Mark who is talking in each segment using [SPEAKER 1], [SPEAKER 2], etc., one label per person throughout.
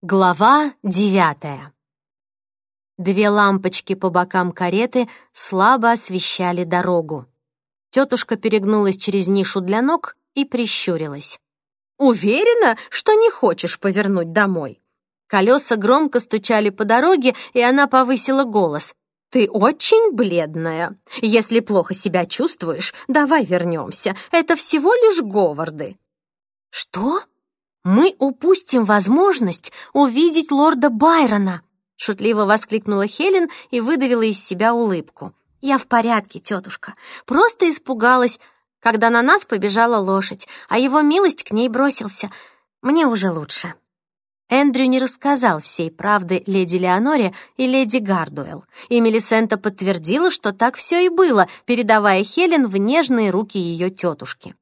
[SPEAKER 1] Глава девятая. Две лампочки по бокам кареты слабо освещали дорогу. Тетушка перегнулась через нишу для ног и прищурилась. «Уверена, что не хочешь повернуть домой?» Колеса громко стучали по дороге, и она повысила голос. «Ты очень бледная. Если плохо себя чувствуешь, давай вернемся. Это всего лишь Говарды». «Что?» Мы упустим возможность увидеть лорда Байрона!» Шутливо воскликнула Хелен и выдавила из себя улыбку. «Я в порядке, тетушка. Просто испугалась, когда на нас побежала лошадь, а его милость к ней бросился. Мне уже лучше». Эндрю не рассказал всей правды леди Леоноре и леди Гардуэлл, и Мелисента подтвердила, что так все и было, передавая Хелен в нежные руки ее тетушки.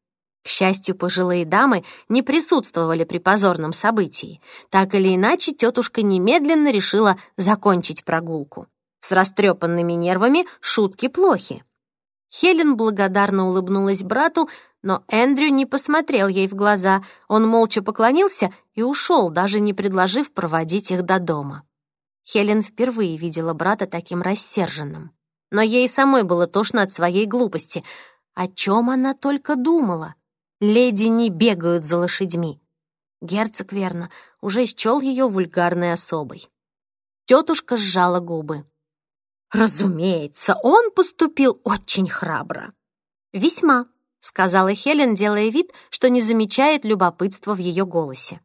[SPEAKER 1] К счастью, пожилые дамы не присутствовали при позорном событии. Так или иначе, тетушка немедленно решила закончить прогулку. С растрепанными нервами шутки плохи. Хелен благодарно улыбнулась брату, но Эндрю не посмотрел ей в глаза. Он молча поклонился и ушел, даже не предложив проводить их до дома. Хелен впервые видела брата таким рассерженным. Но ей самой было тошно от своей глупости. О чем она только думала? Леди не бегают за лошадьми. Герцог, верно, уже счел ее вульгарной особой. Тетушка сжала губы. Разумеется, он поступил очень храбро. Весьма, сказала Хелен, делая вид, что не замечает любопытства в ее голосе.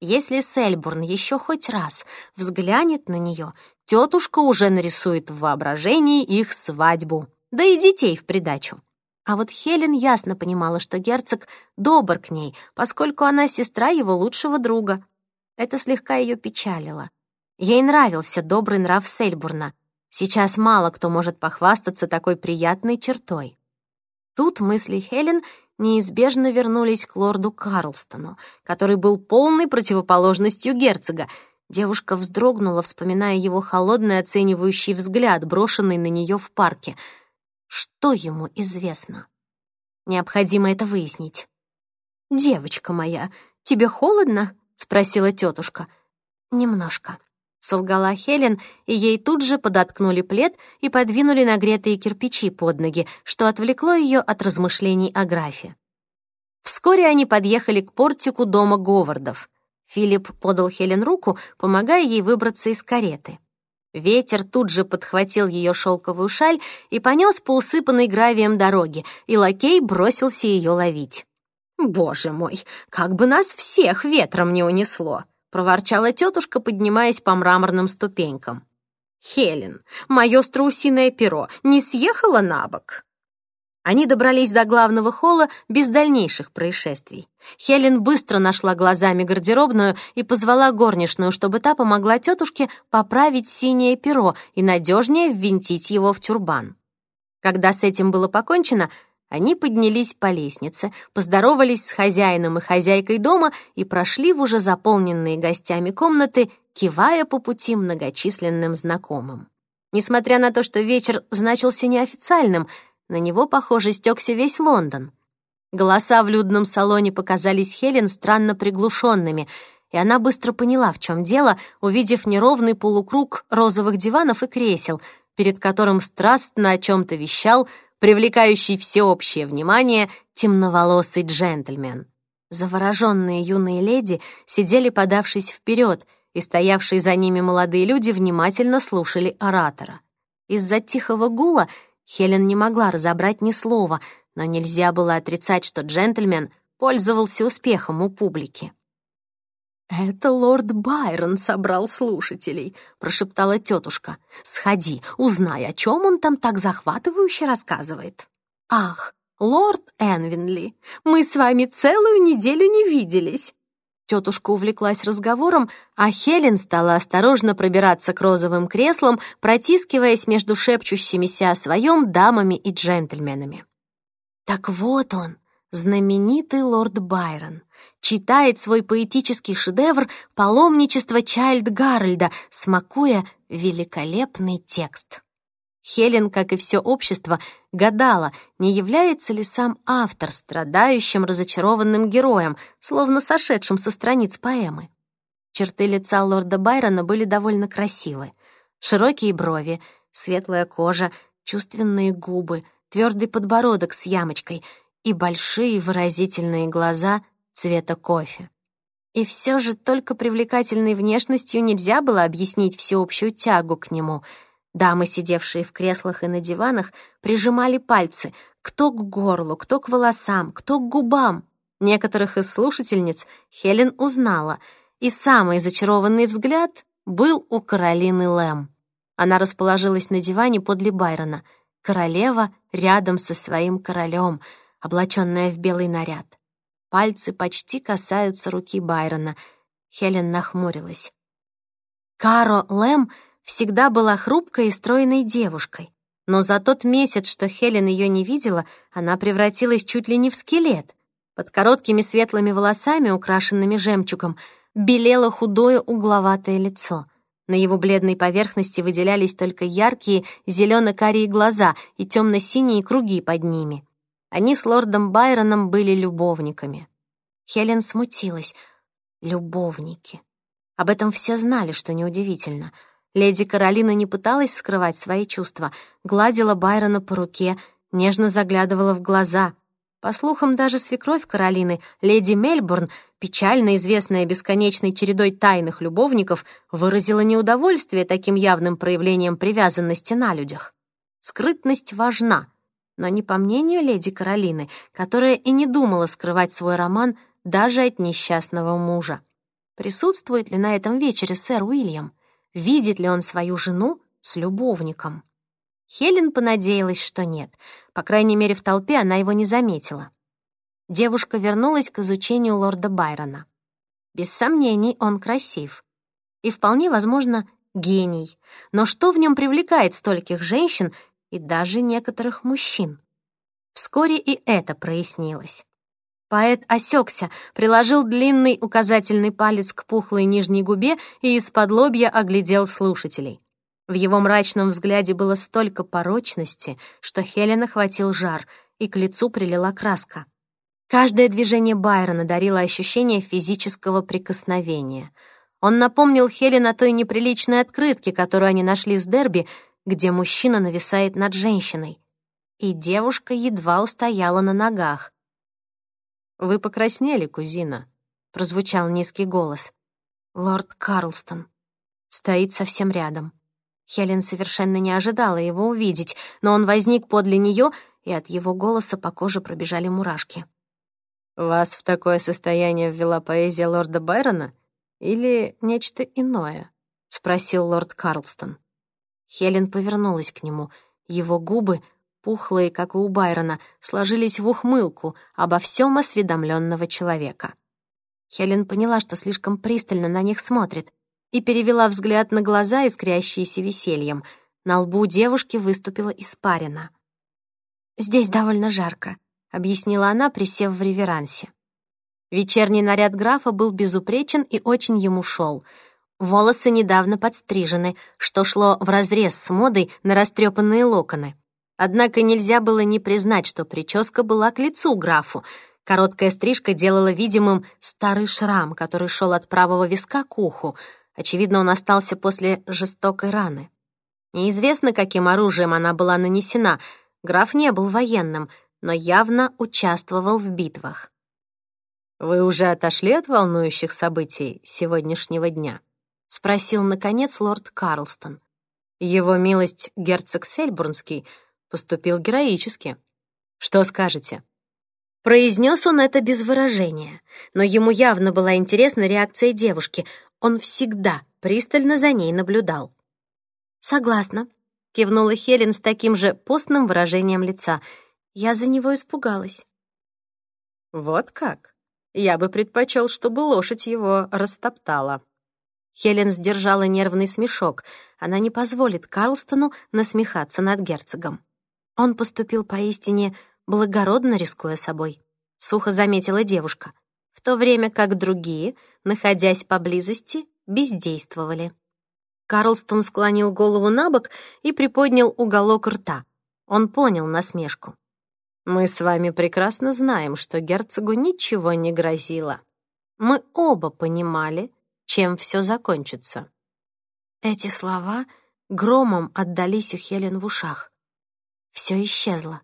[SPEAKER 1] Если Сельбурн еще хоть раз взглянет на нее, тетушка уже нарисует в воображении их свадьбу, да и детей в придачу. А вот Хелен ясно понимала, что герцог добр к ней, поскольку она сестра его лучшего друга. Это слегка ее печалило. Ей нравился добрый нрав Сельбурна. Сейчас мало кто может похвастаться такой приятной чертой. Тут мысли Хелен неизбежно вернулись к лорду Карлстону, который был полной противоположностью герцога. Девушка вздрогнула, вспоминая его холодный оценивающий взгляд, брошенный на нее в парке — что ему известно? Необходимо это выяснить. «Девочка моя, тебе холодно?» — спросила тетушка. «Немножко», — солгала Хелен, и ей тут же подоткнули плед и подвинули нагретые кирпичи под ноги, что отвлекло ее от размышлений о графе. Вскоре они подъехали к портику дома Говардов. Филипп подал Хелен руку, помогая ей выбраться из кареты. Ветер тут же подхватил ее шелковую шаль и понес по усыпанной гравием дороге, и лакей бросился ее ловить. «Боже мой, как бы нас всех ветром не унесло!» — проворчала тетушка, поднимаясь по мраморным ступенькам. «Хелен, мое страусиное перо не съехало на бок?» Они добрались до главного холла без дальнейших происшествий. Хелен быстро нашла глазами гардеробную и позвала горничную, чтобы та помогла тетушке поправить синее перо и надежнее ввинтить его в тюрбан. Когда с этим было покончено, они поднялись по лестнице, поздоровались с хозяином и хозяйкой дома и прошли в уже заполненные гостями комнаты, кивая по пути многочисленным знакомым. Несмотря на то, что вечер значился неофициальным — на него, похоже, стекся весь Лондон. Голоса в людном салоне показались Хелен странно приглушенными, и она быстро поняла, в чем дело, увидев неровный полукруг розовых диванов и кресел, перед которым страстно о чем-то вещал, привлекающий всеобщее внимание, темноволосый джентльмен. Завороженные юные леди сидели, подавшись вперед, и стоявшие за ними молодые люди внимательно слушали оратора. Из-за тихого гула Хелен не могла разобрать ни слова, но нельзя было отрицать, что джентльмен пользовался успехом у публики. «Это лорд Байрон собрал слушателей», — прошептала тетушка. «Сходи, узнай, о чем он там так захватывающе рассказывает». «Ах, лорд Энвинли, мы с вами целую неделю не виделись». Тетушка увлеклась разговором, а Хелен стала осторожно пробираться к розовым креслам, протискиваясь между шепчущимися о своем дамами и джентльменами. Так вот он, знаменитый лорд Байрон, читает свой поэтический шедевр «Паломничество Чайльд Гарольда», смакуя великолепный текст. Хелен, как и все общество, гадала, не является ли сам автор страдающим, разочарованным героем, словно сошедшим со страниц поэмы. Черты лица лорда Байрона были довольно красивы. Широкие брови, светлая кожа, чувственные губы, твердый подбородок с ямочкой и большие выразительные глаза цвета кофе. И все же только привлекательной внешностью нельзя было объяснить всеобщую тягу к нему. Дамы, сидевшие в креслах и на диванах, прижимали пальцы, кто к горлу, кто к волосам, кто к губам. Некоторых из слушательниц Хелен узнала, и самый зачарованный взгляд был у Каролины Лэм. Она расположилась на диване подле Байрона. Королева рядом со своим королем, облаченная в белый наряд. Пальцы почти касаются руки Байрона. Хелен нахмурилась. Каро Лэм всегда была хрупкой и стройной девушкой. Но за тот месяц, что Хелен ее не видела, она превратилась чуть ли не в скелет. Под короткими светлыми волосами, украшенными жемчугом, белело худое угловатое лицо. На его бледной поверхности выделялись только яркие зелено-карие глаза и темно-синие круги под ними. Они с лордом Байроном были любовниками. Хелен смутилась. Любовники. Об этом все знали, что неудивительно. Леди Каролина не пыталась скрывать свои чувства, гладила Байрона по руке, нежно заглядывала в глаза. По слухам, даже свекровь Каролины, леди Мельбурн, печально известная бесконечной чередой тайных любовников, выразила неудовольствие таким явным проявлением привязанности на людях. Скрытность важна, но не по мнению леди Каролины, которая и не думала скрывать свой роман даже от несчастного мужа. Присутствует ли на этом вечере сэр Уильям? Видит ли он свою жену с любовником? Хелен понадеялась, что нет. По крайней мере, в толпе она его не заметила. Девушка вернулась к изучению лорда Байрона. Без сомнений, он красив. И вполне возможно, гений. Но что в нем привлекает стольких женщин и даже некоторых мужчин. Вскоре и это прояснилось. Поэт осекся, приложил длинный указательный палец к пухлой нижней губе и из-под лобья оглядел слушателей. В его мрачном взгляде было столько порочности, что Хелен охватил жар, и к лицу прилила краска. Каждое движение Байрона дарило ощущение физического прикосновения. Он напомнил Хелен о той неприличной открытке, которую они нашли с Дерби, где мужчина нависает над женщиной. И девушка едва устояла на ногах. «Вы покраснели, кузина», — прозвучал низкий голос. Лорд Карлстон стоит совсем рядом. Хелен совершенно не ожидала его увидеть, но он возник подле нее, и от его голоса по коже пробежали мурашки. «Вас в такое состояние ввела поэзия лорда Байрона или нечто иное?» — спросил лорд Карлстон. Хелен повернулась к нему. Его губы, пухлые, как и у Байрона, сложились в ухмылку обо всем осведомленного человека. Хелен поняла, что слишком пристально на них смотрит, и перевела взгляд на глаза, искрящиеся весельем. На лбу девушки выступила испарина. «Здесь довольно жарко», — объяснила она, присев в реверансе. Вечерний наряд графа был безупречен и очень ему шел — Волосы недавно подстрижены, что шло вразрез с модой на растрепанные локоны. Однако нельзя было не признать, что прическа была к лицу графу. Короткая стрижка делала видимым старый шрам, который шел от правого виска к уху. Очевидно, он остался после жестокой раны. Неизвестно, каким оружием она была нанесена. Граф не был военным, но явно участвовал в битвах. «Вы уже отошли от волнующих событий сегодняшнего дня?» — спросил, наконец, лорд Карлстон. Его милость герцог Сельбурнский поступил героически. Что скажете? Произнес он это без выражения, но ему явно была интересна реакция девушки. Он всегда пристально за ней наблюдал. «Согласна», — кивнула Хелен с таким же постным выражением лица. «Я за него испугалась». «Вот как? Я бы предпочел, чтобы лошадь его растоптала», Хелен сдержала нервный смешок. Она не позволит Карлстону насмехаться над герцогом. Он поступил поистине благородно, рискуя собой. Сухо заметила девушка, в то время как другие, находясь поблизости, бездействовали. Карлстон склонил голову на бок и приподнял уголок рта. Он понял насмешку. «Мы с вами прекрасно знаем, что герцогу ничего не грозило. Мы оба понимали, чем все закончится. Эти слова громом отдались у Хелен в ушах. Все исчезло.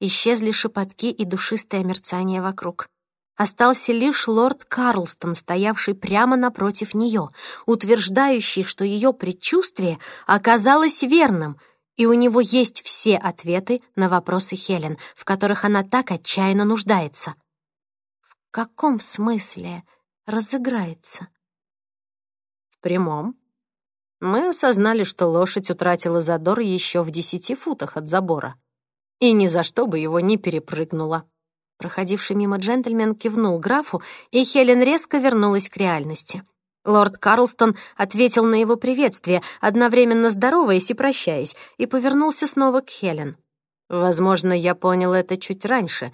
[SPEAKER 1] Исчезли шепотки и душистое мерцание вокруг. Остался лишь лорд Карлстон, стоявший прямо напротив нее, утверждающий, что ее предчувствие оказалось верным, и у него есть все ответы на вопросы Хелен, в которых она так отчаянно нуждается. В каком смысле разыграется? В прямом. Мы осознали, что лошадь утратила задор еще в десяти футах от забора, и ни за что бы его не перепрыгнула. Проходивший мимо джентльмен кивнул графу, и Хелен резко вернулась к реальности. Лорд Карлстон ответил на его приветствие, одновременно здороваясь и прощаясь, и повернулся снова к Хелен. «Возможно, я понял это чуть раньше,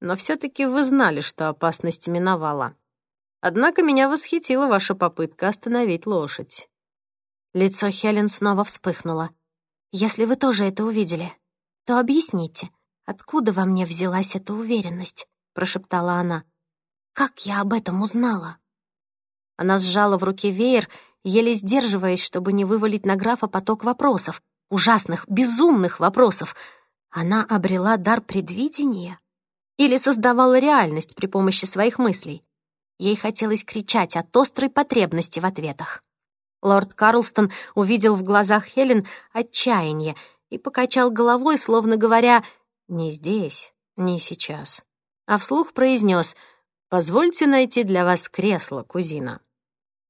[SPEAKER 1] но все таки вы знали, что опасность миновала. Однако меня восхитила ваша попытка остановить лошадь». Лицо Хелен снова вспыхнуло. «Если вы тоже это увидели, то объясните, «Откуда во мне взялась эта уверенность?» — прошептала она. «Как я об этом узнала?» Она сжала в руке веер, еле сдерживаясь, чтобы не вывалить на графа поток вопросов, ужасных, безумных вопросов. Она обрела дар предвидения? Или создавала реальность при помощи своих мыслей? Ей хотелось кричать от острой потребности в ответах. Лорд Карлстон увидел в глазах Хелен отчаяние и покачал головой, словно говоря не здесь, не сейчас. А вслух произнес «Позвольте найти для вас кресло, кузина».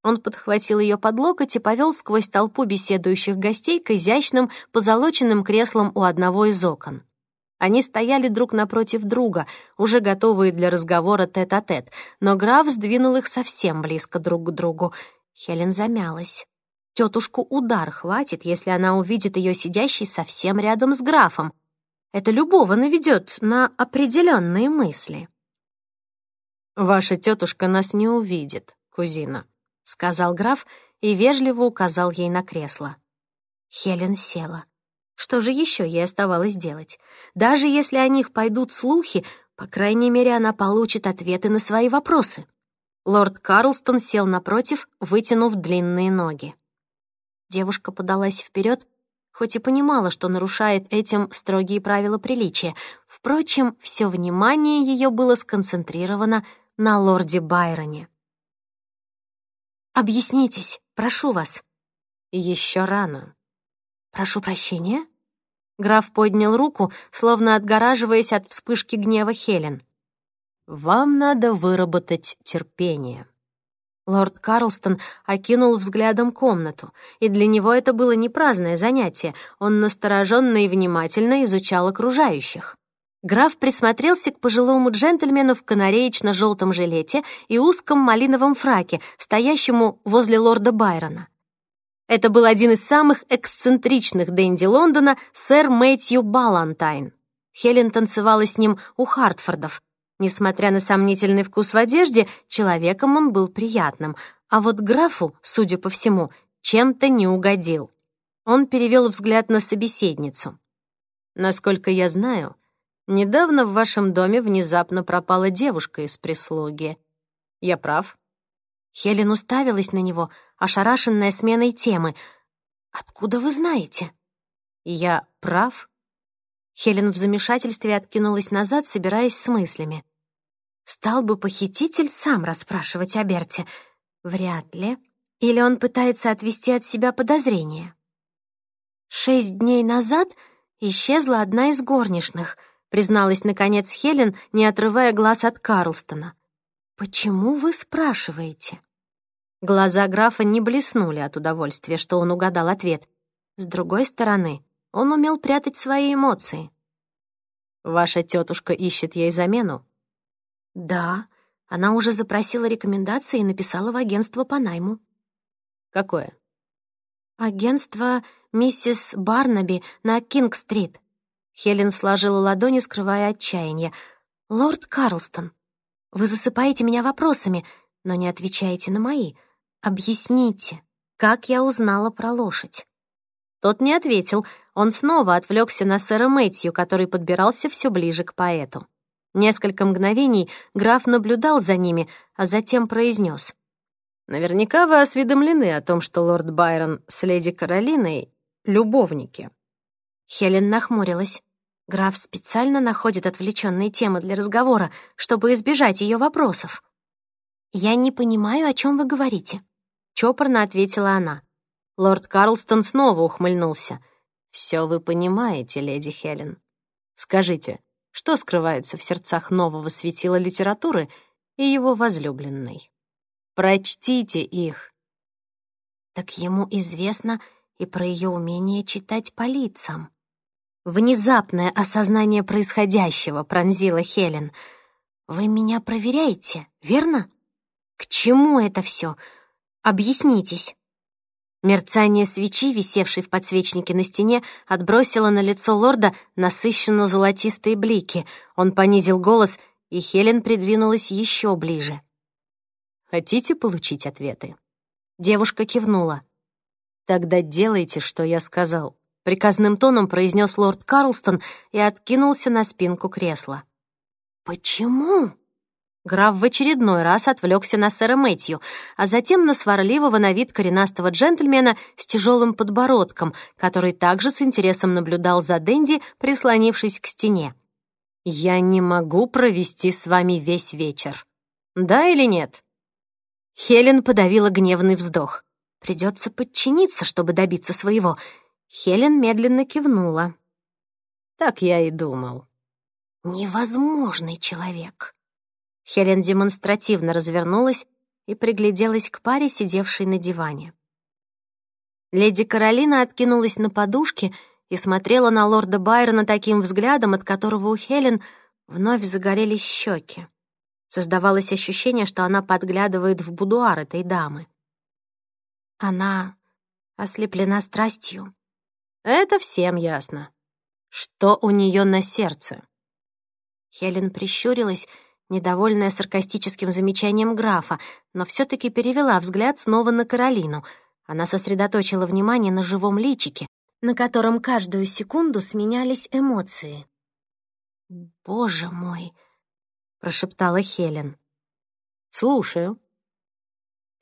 [SPEAKER 1] Он подхватил ее под локоть и повел сквозь толпу беседующих гостей к изящным позолоченным креслам у одного из окон. Они стояли друг напротив друга, уже готовые для разговора тет-а-тет, -тет, но граф сдвинул их совсем близко друг к другу. Хелен замялась. Тетушку удар хватит, если она увидит ее сидящей совсем рядом с графом. Это любого наведет на определенные мысли. «Ваша тетушка нас не увидит, кузина», — сказал граф и вежливо указал ей на кресло. Хелен села. Что же еще ей оставалось делать? Даже если о них пойдут слухи, по крайней мере, она получит ответы на свои вопросы. Лорд Карлстон сел напротив, вытянув длинные ноги. Девушка подалась вперед хоть и понимала, что нарушает этим строгие правила приличия. Впрочем, все внимание ее было сконцентрировано на лорде Байроне. «Объяснитесь, прошу вас». «Еще рано». «Прошу прощения?» Граф поднял руку, словно отгораживаясь от вспышки гнева Хелен. «Вам надо выработать терпение». Лорд Карлстон окинул взглядом комнату, и для него это было не праздное занятие, он настороженно и внимательно изучал окружающих. Граф присмотрелся к пожилому джентльмену в канареечно-желтом жилете и узком малиновом фраке, стоящему возле лорда Байрона. Это был один из самых эксцентричных денди Лондона, сэр Мэтью Балантайн. Хелен танцевала с ним у Хартфордов, Несмотря на сомнительный вкус в одежде, человеком он был приятным, а вот графу, судя по всему, чем-то не угодил. Он перевел взгляд на собеседницу. «Насколько я знаю, недавно в вашем доме внезапно пропала девушка из прислуги. Я прав?» Хелен уставилась на него, ошарашенная сменой темы. «Откуда вы знаете?» «Я прав?» Хелен в замешательстве откинулась назад, собираясь с мыслями. Стал бы похититель сам расспрашивать о Берте? Вряд ли. Или он пытается отвести от себя подозрения? Шесть дней назад исчезла одна из горничных, призналась, наконец, Хелен, не отрывая глаз от Карлстона. «Почему вы спрашиваете?» Глаза графа не блеснули от удовольствия, что он угадал ответ. С другой стороны, он умел прятать свои эмоции. «Ваша тетушка ищет ей замену?» «Да, она уже запросила рекомендации и написала в агентство по найму». «Какое?» «Агентство миссис Барнаби на Кинг-стрит». Хелен сложила ладони, скрывая отчаяние. «Лорд Карлстон, вы засыпаете меня вопросами, но не отвечаете на мои. Объясните, как я узнала про лошадь?» Тот не ответил, он снова отвлекся на сэра Мэтью, который подбирался все ближе к поэту. Несколько мгновений граф наблюдал за ними, а затем произнес. Наверняка вы осведомлены о том, что лорд Байрон с леди Каролиной — любовники».
[SPEAKER 2] Хелен нахмурилась. Граф специально находит отвлеченные темы для разговора, чтобы избежать ее вопросов. «Я не понимаю, о чем вы говорите», — чопорно ответила она.
[SPEAKER 1] Лорд Карлстон снова ухмыльнулся. «Все вы понимаете, леди Хелен. Скажите, что скрывается в сердцах нового светила литературы и его возлюбленной? Прочтите их».
[SPEAKER 2] Так ему известно и про ее умение читать по лицам. Внезапное осознание происходящего пронзило Хелен. «Вы меня проверяете, верно? К чему это все? Объяснитесь». Мерцание свечи, висевшей в подсвечнике на стене, отбросило на лицо лорда насыщенно золотистые блики. Он понизил голос, и Хелен придвинулась еще ближе.
[SPEAKER 1] «Хотите получить ответы?»
[SPEAKER 2] Девушка кивнула.
[SPEAKER 1] «Тогда делайте, что я сказал», приказным тоном произнес лорд Карлстон и откинулся на спинку кресла.
[SPEAKER 2] «Почему?»
[SPEAKER 1] Граф в очередной раз отвлекся на сэра Мэтью, а затем на сварливого на вид коренастого джентльмена с тяжелым подбородком, который также с интересом наблюдал за Дэнди, прислонившись к стене. «Я не могу провести с вами весь вечер. Да или нет?» Хелен подавила гневный вздох. «Придется подчиниться, чтобы добиться своего», Хелен медленно кивнула. «Так я и думал».
[SPEAKER 2] «Невозможный человек».
[SPEAKER 1] Хелен демонстративно развернулась и пригляделась к паре, сидевшей на диване. Леди Каролина откинулась на подушке и смотрела на лорда Байрона таким взглядом, от которого у Хелен вновь загорелись щеки. Создавалось ощущение, что она подглядывает в будуар этой дамы.
[SPEAKER 2] Она ослеплена страстью,
[SPEAKER 1] это всем ясно. Что у нее на сердце?
[SPEAKER 2] Хелен прищурилась, недовольная саркастическим замечанием графа, но все таки перевела взгляд снова на Каролину. Она сосредоточила внимание на живом личике, на котором каждую секунду сменялись эмоции. «Боже мой!» — прошептала Хелен.
[SPEAKER 1] «Слушаю».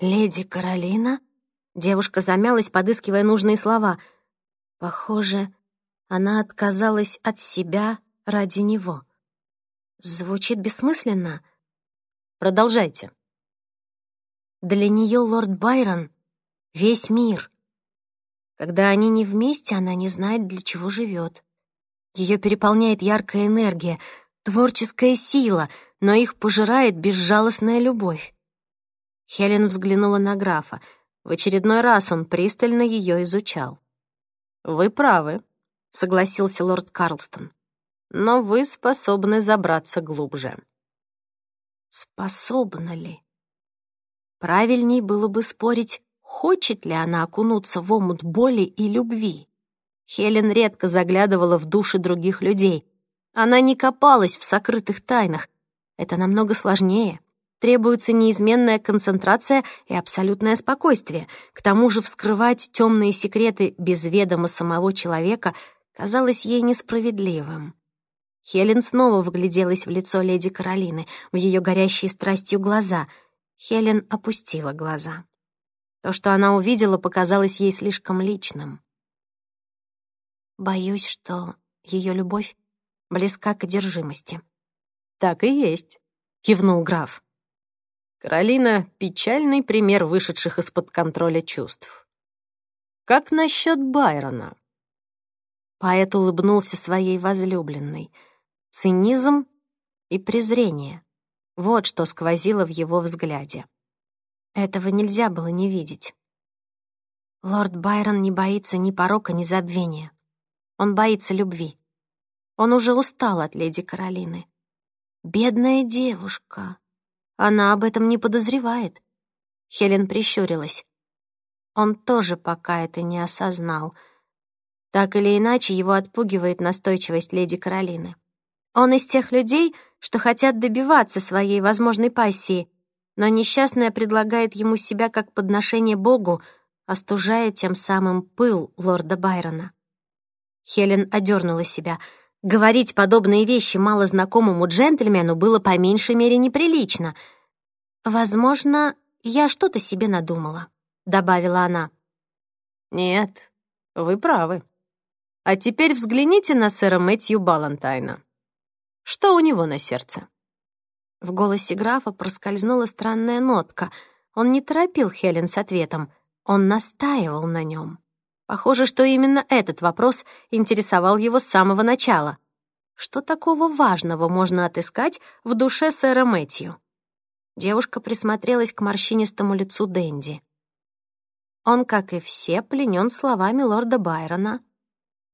[SPEAKER 2] «Леди Каролина?» Девушка замялась, подыскивая нужные слова — Похоже, она отказалась от себя ради него. Звучит бессмысленно.
[SPEAKER 1] Продолжайте.
[SPEAKER 2] Для нее лорд Байрон — весь мир. Когда они не вместе, она не знает, для чего живет. Ее переполняет яркая энергия, творческая сила, но их пожирает безжалостная любовь. Хелен взглянула на графа. В очередной раз он пристально ее изучал.
[SPEAKER 1] «Вы правы», — согласился лорд Карлстон. «Но вы способны забраться глубже».
[SPEAKER 2] Способна ли? Правильней было бы спорить, хочет ли она окунуться в омут боли и любви. Хелен редко заглядывала в души других людей. Она не копалась в сокрытых тайнах. Это намного сложнее требуется неизменная концентрация и абсолютное спокойствие. К тому же вскрывать темные секреты без ведома самого человека казалось ей несправедливым. Хелен снова вгляделась в лицо леди Каролины, в ее горящие страстью глаза. Хелен опустила глаза. То, что она увидела, показалось ей слишком личным. Боюсь, что ее любовь близка к одержимости.
[SPEAKER 1] «Так и есть», — кивнул граф. Каролина — печальный пример вышедших из-под контроля чувств. Как насчет Байрона?
[SPEAKER 2] Поэт улыбнулся своей возлюбленной. Цинизм и презрение. Вот что сквозило в его взгляде. Этого нельзя было не видеть. Лорд Байрон не боится ни порока, ни забвения. Он боится любви. Он уже устал от леди Каролины. Бедная девушка. Она об этом не подозревает. Хелен прищурилась. Он тоже пока это не осознал. Так или иначе, его отпугивает настойчивость леди Каролины. Он из тех людей, что хотят добиваться своей возможной пассии, но несчастная предлагает ему себя как подношение Богу, остужая тем самым пыл лорда Байрона. Хелен одернула себя — Говорить подобные вещи малознакомому джентльмену было по меньшей мере неприлично. Возможно, я что-то себе надумала», — добавила она.
[SPEAKER 1] «Нет, вы правы. А теперь взгляните на сэра Мэтью Балантайна. Что у него на сердце?»
[SPEAKER 2] В голосе графа проскользнула странная нотка. Он не торопил Хелен с ответом, он настаивал на нем. Похоже, что именно этот вопрос интересовал его с самого начала. Что такого важного можно отыскать в душе сэра Мэтью? Девушка присмотрелась к морщинистому лицу Дэнди. Он, как и все, пленен словами лорда Байрона.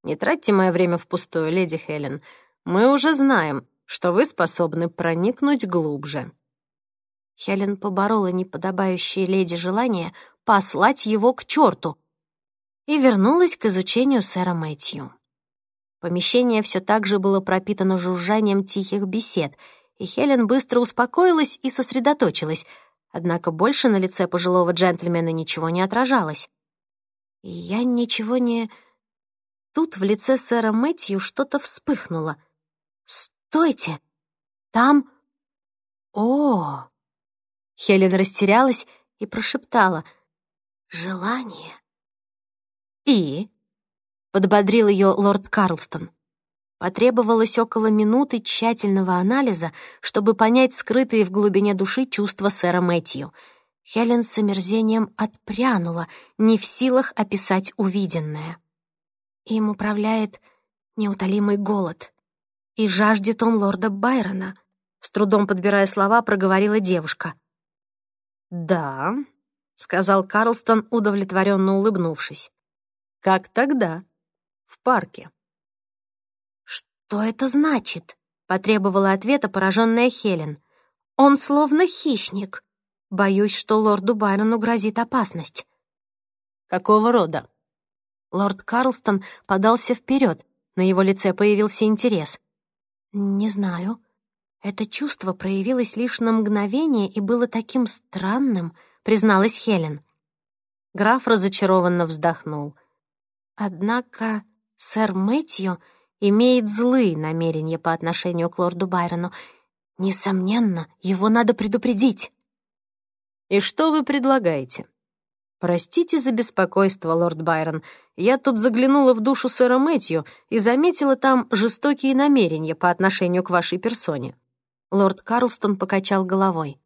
[SPEAKER 1] «Не тратьте мое время впустую, леди Хелен. Мы уже знаем, что вы способны проникнуть глубже».
[SPEAKER 2] Хелен поборола неподобающее леди желание послать его к черту и вернулась к изучению сэра Мэтью. Помещение все так же было пропитано жужжанием тихих бесед, и Хелен быстро успокоилась и сосредоточилась, однако больше на лице пожилого джентльмена ничего не отражалось. Я ничего не... Тут в лице сэра Мэтью что-то вспыхнуло. «Стойте! Там... О!» Хелен растерялась и прошептала. «Желание».
[SPEAKER 1] «И?»
[SPEAKER 2] подбодрил ее лорд Карлстон. Потребовалось около минуты тщательного анализа, чтобы понять скрытые в глубине души чувства сэра Мэтью. Хелен с омерзением отпрянула, не в силах описать увиденное. Им управляет неутолимый голод. И жаждет он лорда Байрона. С трудом подбирая слова, проговорила девушка.
[SPEAKER 1] «Да», — сказал Карлстон, удовлетворенно улыбнувшись. «Как тогда?» в парке.
[SPEAKER 2] «Что это значит?» — потребовала ответа пораженная Хелен. «Он словно хищник. Боюсь, что лорду Байрону грозит опасность».
[SPEAKER 1] «Какого рода?»
[SPEAKER 2] Лорд Карлстон подался вперед, на его лице появился интерес. «Не знаю. Это чувство проявилось лишь на мгновение и было таким странным», — призналась Хелен.
[SPEAKER 1] Граф разочарованно вздохнул.
[SPEAKER 2] «Однако Сэр Мэтью имеет злые намерения по отношению к лорду Байрону. Несомненно, его надо предупредить.
[SPEAKER 1] «И что вы предлагаете?» «Простите за беспокойство, лорд Байрон. Я тут заглянула в душу сэра Мэтью и заметила там жестокие намерения по отношению к вашей персоне». Лорд Карлстон покачал головой.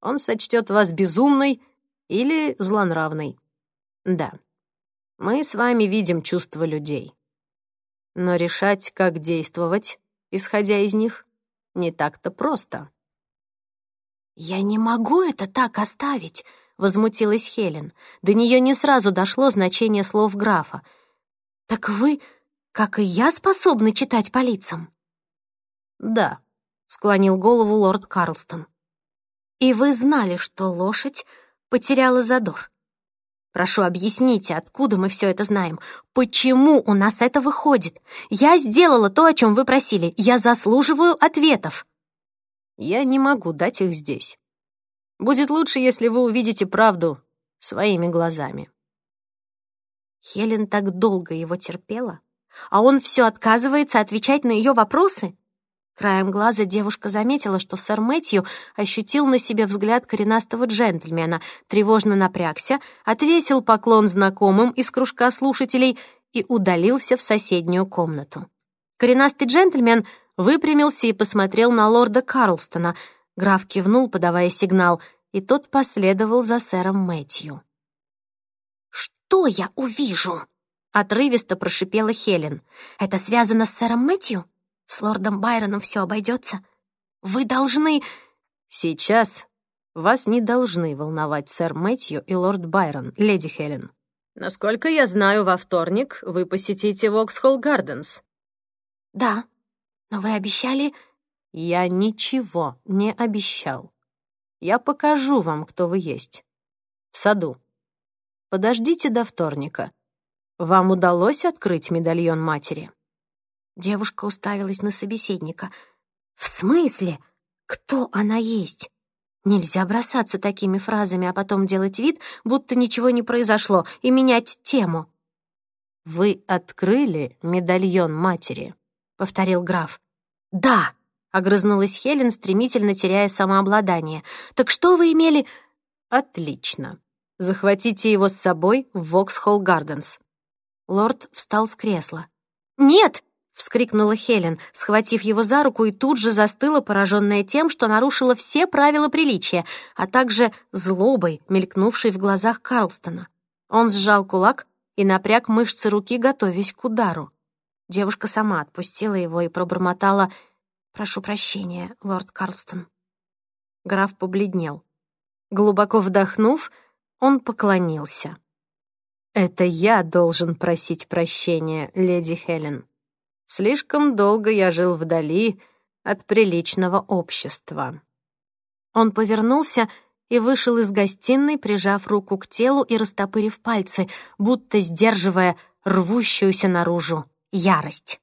[SPEAKER 1] «Он сочтет вас безумной или злонравной». «Да, мы с вами видим чувства людей. Но решать, как действовать, исходя из них, не так-то просто.
[SPEAKER 2] «Я не могу это так оставить», — возмутилась Хелен. До нее не сразу дошло значение слов графа. «Так вы, как и я, способны читать по лицам?»
[SPEAKER 1] «Да», — склонил голову лорд Карлстон.
[SPEAKER 2] «И вы знали, что лошадь потеряла задор?» Прошу, объясните, откуда мы все это знаем? Почему у нас это выходит? Я сделала то, о чем вы просили. Я заслуживаю ответов.
[SPEAKER 1] Я не могу дать их здесь. Будет лучше, если вы увидите правду своими глазами.
[SPEAKER 2] Хелен так долго его терпела, а он все отказывается отвечать на ее вопросы? Краем глаза девушка заметила, что сэр Мэтью ощутил на себе взгляд коренастого джентльмена, тревожно напрягся, отвесил поклон знакомым из кружка слушателей и удалился в соседнюю комнату. Коренастый джентльмен выпрямился и посмотрел на лорда Карлстона. Граф кивнул, подавая сигнал, и тот последовал за сэром Мэтью. «Что я увижу?» — отрывисто прошипела Хелен. «Это связано с сэром Мэтью?» С лордом Байроном все обойдется. Вы должны...»
[SPEAKER 1] «Сейчас вас не должны волновать сэр Мэтью и лорд Байрон, леди Хелен. Насколько я знаю, во вторник вы посетите Воксхолл Гарденс».
[SPEAKER 2] «Да, но вы обещали...»
[SPEAKER 1] «Я ничего не обещал. Я покажу вам, кто вы есть. В саду. Подождите до вторника. Вам удалось открыть медальон матери?»
[SPEAKER 2] Девушка уставилась на собеседника. «В смысле? Кто она есть?» Нельзя бросаться такими фразами, а потом делать вид, будто ничего не произошло, и менять тему.
[SPEAKER 1] «Вы открыли медальон матери», — повторил граф.
[SPEAKER 2] «Да», — огрызнулась Хелен, стремительно теряя самообладание. «Так что вы имели...»
[SPEAKER 1] Отлично. Захватите его с собой в Воксхолл Гарденс.
[SPEAKER 2] Лорд встал с кресла. «Нет!» — вскрикнула Хелен, схватив его за руку и тут же застыла, пораженная тем, что нарушила все правила приличия, а также злобой, мелькнувшей в глазах Карлстона. Он сжал кулак и напряг мышцы руки, готовясь к удару. Девушка сама отпустила его и пробормотала «Прошу прощения, лорд Карлстон». Граф побледнел. Глубоко вдохнув, он поклонился.
[SPEAKER 1] «Это я должен просить прощения, леди Хелен. Слишком долго я жил вдали от приличного общества».
[SPEAKER 2] Он повернулся и вышел из гостиной, прижав руку к телу и растопырив пальцы, будто сдерживая рвущуюся наружу ярость.